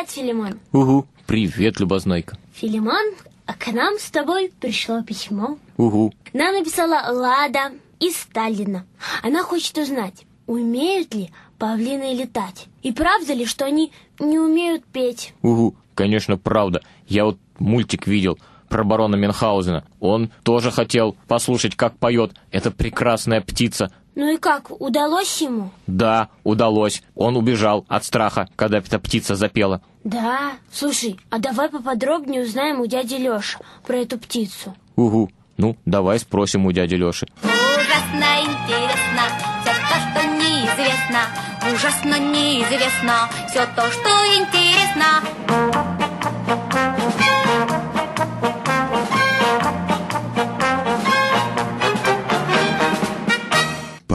Привет, Филимон. Угу, привет, Любознайка. Филимон, а к нам с тобой пришло письмо. Угу. Нам написала Лада из Сталина. Она хочет узнать, умеют ли павлины летать. И правда ли, что они не умеют петь? Угу, конечно, правда. Я вот мультик видел про барона Мюнхгаузена. Он тоже хотел послушать, как поет эта прекрасная птица. Ну и как, удалось ему? Да, удалось. Он убежал от страха, когда эта птица запела. Да, слушай, а давай поподробнее узнаем у дяди Лёши про эту птицу. Угу. Ну, давай спросим у дяди Лёши. Ужасно интересно все то, что неизвестно. Ужасно неизвестно все то, что интересно.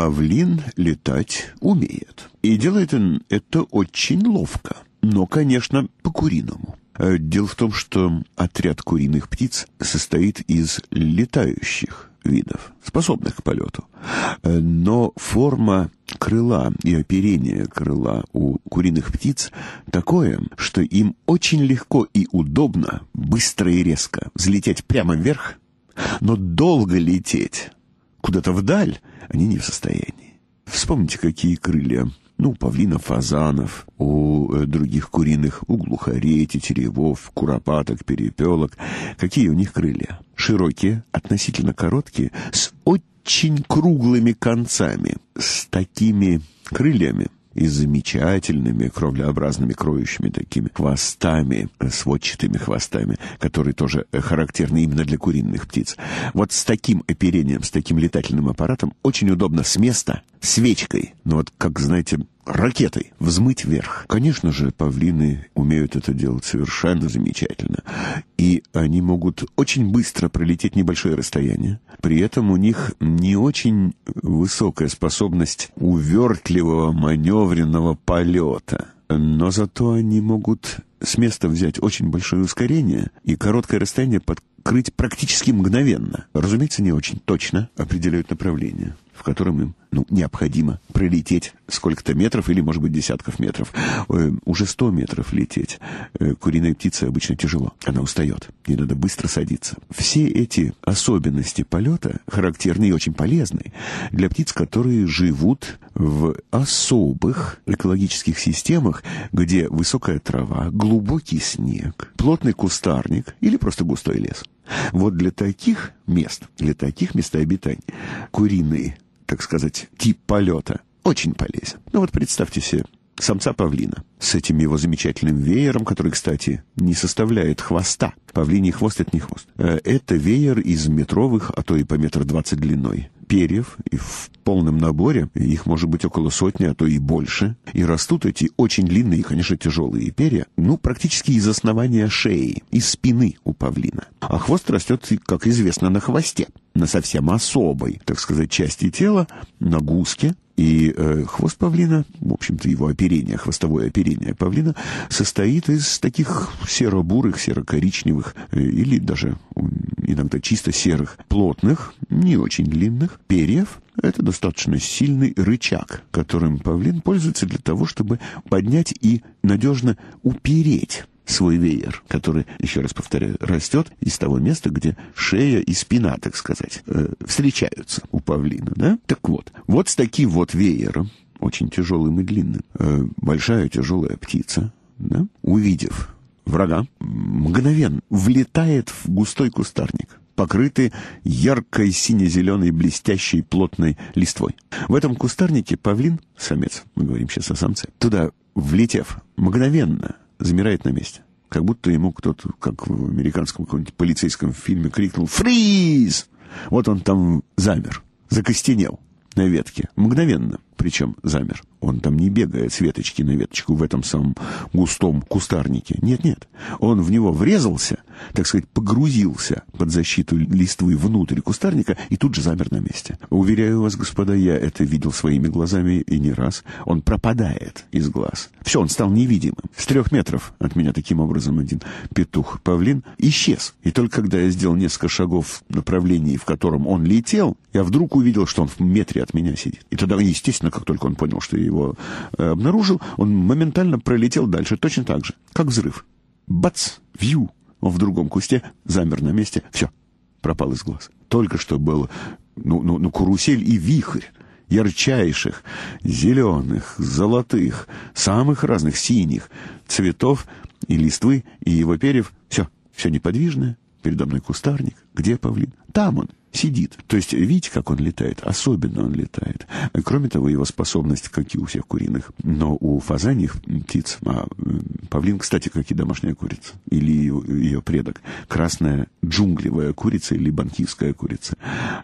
Павлин летать умеет. И делает он это очень ловко. Но, конечно, по-куриному. Э, Дело в том, что отряд куриных птиц состоит из летающих видов, способных к полету. Но форма крыла и оперение крыла у куриных птиц такое, что им очень легко и удобно, быстро и резко взлететь прямо вверх, но долго лететь куда-то вдаль они не в состоянии. Вспомните, какие крылья ну, павлинов, фазанов, у э, других куриных, у глухарей, тетеревов, куропаток, перепелок. Какие у них крылья? Широкие, относительно короткие, с очень круглыми концами, с такими крыльями и замечательными кровлеобразными кроющими такими хвостами, э, сводчатыми хвостами, которые тоже э, характерны именно для куриных птиц. Вот с таким оперением, с таким летательным аппаратом очень удобно с места, свечкой, ну вот, как, знаете, ракетой взмыть вверх. Конечно же, павлины умеют это делать совершенно замечательно. И они могут очень быстро пролететь небольшое расстояние. При этом у них не очень высокая способность увертливого маневренного полета. Но зато они могут с места взять очень большое ускорение и короткое расстояние подкрыть практически мгновенно. Разумеется, не очень точно определяют направление, в котором им ну, необходимо пролететь сколько-то метров или, может быть, десятков метров. Э, уже сто метров лететь э, куриной птице обычно тяжело. Она устает. Ей надо быстро садиться. Все эти особенности полета характерны и очень полезны для птиц, которые живут в особых экологических системах, где высокая трава, глубокий снег, плотный кустарник или просто густой лес. Вот для таких мест, для таких мест обитания куриные так сказать, тип полета очень полезен. Ну вот представьте себе самца павлина с этим его замечательным веером, который, кстати, не составляет хвоста. Павлиний хвост — это не хвост. Э, Это веер из метровых, а то и по метр двадцать длиной перьев, и в полном наборе их может быть около сотни, а то и больше. И растут эти очень длинные и, конечно, тяжелые перья, ну, практически из основания шеи, из спины у павлина. А хвост растет, как известно, на хвосте, на совсем особой, так сказать, части тела, на гуске, и э, хвост павлина, в общем-то, его оперение, хвостовое оперение павлина, состоит из таких серо-бурых, серо-коричневых э, или даже иногда чисто серых, плотных, не очень длинных перьев. Это достаточно сильный рычаг, которым павлин пользуется для того, чтобы поднять и надежно упереть свой веер, который, еще раз повторяю, растет из того места, где шея и спина, так сказать, э, встречаются у павлина, да? Так вот, вот с таким вот веером, очень тяжелым и длинным, э, большая тяжелая птица, да, увидев врага, мгновенно влетает в густой кустарник, покрытый яркой сине-зеленой блестящей плотной листвой. В этом кустарнике павлин, самец, мы говорим сейчас о самце, туда влетев, мгновенно замирает на месте. Как будто ему кто-то, как в американском каком-нибудь полицейском фильме, крикнул «Фриз!». Вот он там замер, закостенел на ветке, мгновенно причем замер. Он там не бегает с веточки на веточку в этом самом густом кустарнике. Нет-нет. Он в него врезался, так сказать, погрузился под защиту листвы внутрь кустарника и тут же замер на месте. Уверяю вас, господа, я это видел своими глазами и не раз. Он пропадает из глаз. Все, он стал невидимым. С трех метров от меня таким образом один петух-павлин исчез. И только когда я сделал несколько шагов в направлении, в котором он летел, я вдруг увидел, что он в метре от меня сидит. И тогда, естественно, как только он понял, что я его э, обнаружил, он моментально пролетел дальше, точно так же, как взрыв. Бац! Вью! Он в другом кусте замер на месте. Все, пропал из глаз. Только что был ну, ну, ну, карусель и вихрь ярчайших, зеленых, золотых, самых разных синих цветов и листвы, и его перьев. Все, все неподвижное. Передо мной кустарник. Где павлин? Там он, сидит. То есть, видите, как он летает? Особенно он летает. Кроме того, его способность, как и у всех куриных, но у фазаньих птиц, а павлин, кстати, как и домашняя курица, или ее предок, красная джунглевая курица или банкивская курица,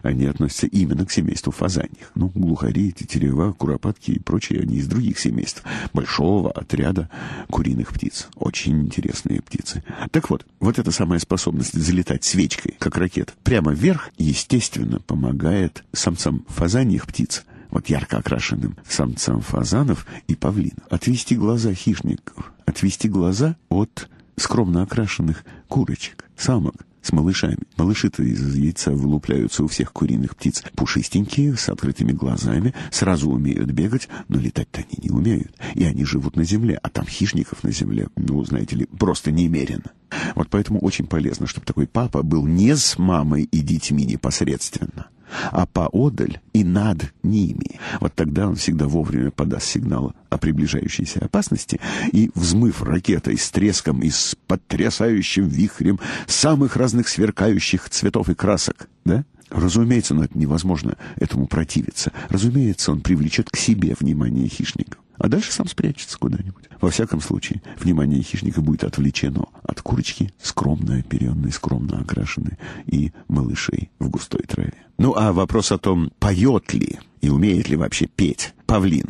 они относятся именно к семейству фазаньих. Ну, глухари, тетерева, куропатки и прочие, они из других семейств. Большого отряда куриных птиц. Очень интересные птицы. Так вот, вот эта самая способность залетать свечкой, как ракета, прямо вверх, естественно, помогает самцам фазаньих птиц, вот ярко окрашенным самцам фазанов и павлинов, отвести глаза хищников, отвести глаза от скромно окрашенных курочек, самок с малышами. Малыши-то из яйца вылупляются у всех куриных птиц. Пушистенькие, с открытыми глазами, сразу умеют бегать, но летать-то они не умеют. И они живут на земле, а там хищников на земле, ну, знаете ли, просто немерено. Вот поэтому очень полезно, чтобы такой папа был не с мамой и детьми непосредственно, а поодаль и над ними. Вот тогда он всегда вовремя подаст сигнал о приближающейся опасности, и, взмыв ракетой с треском и с потрясающим вихрем самых разных сверкающих цветов и красок, да, Разумеется, но это невозможно этому противиться. Разумеется, он привлечет к себе внимание хищников а дальше сам спрячется куда-нибудь. Во всяком случае, внимание хищника будет отвлечено от курочки, скромно оперенной, скромно окрашенной, и малышей в густой траве. Ну, а вопрос о том, поет ли и умеет ли вообще петь павлин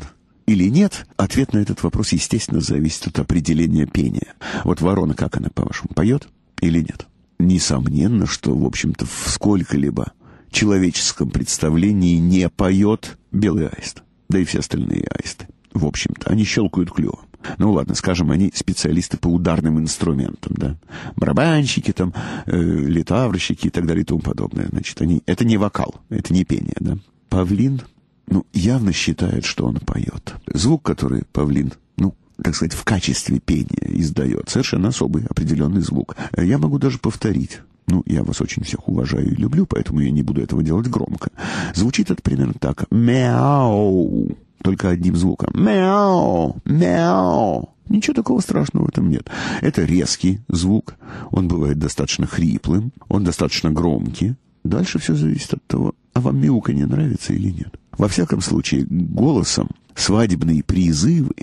или нет, ответ на этот вопрос, естественно, зависит от определения пения. Вот ворона, как она, по-вашему, поет или нет? Несомненно, что, в общем-то, в сколько-либо человеческом представлении не поет белый аист, да и все остальные аисты в общем-то. Они щелкают клювом. Ну ладно, скажем, они специалисты по ударным инструментам, да. Барабанщики там, э, литаврщики и так далее и тому подобное. Значит, они... Это не вокал, это не пение, да. Павлин, ну, явно считает, что он поет. Звук, который павлин ну, так сказать, в качестве пения издает. Совершенно особый, определенный звук. Я могу даже повторить. Ну, я вас очень всех уважаю и люблю, поэтому я не буду этого делать громко. Звучит это примерно так. Мяу только одним звуком. Мяу, мяу. Ничего такого страшного в этом нет. Это резкий звук. Он бывает достаточно хриплым, он достаточно громкий. Дальше все зависит от того, а вам мяука не нравится или нет. Во всяком случае, голосом свадебные призывы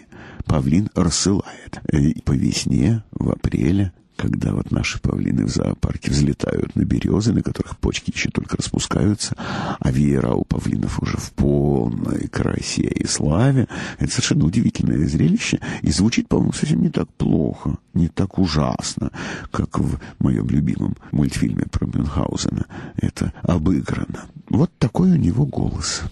павлин рассылает. И по весне, в апреле, когда вот наши павлины в зоопарке взлетают на березы, на которых почки еще только распускаются, а веера у павлинов уже в полной красе и славе. Это совершенно удивительное зрелище, и звучит, по-моему, совсем не так плохо, не так ужасно, как в моем любимом мультфильме про Мюнхгаузена. Это обыграно. Вот такой у него голос.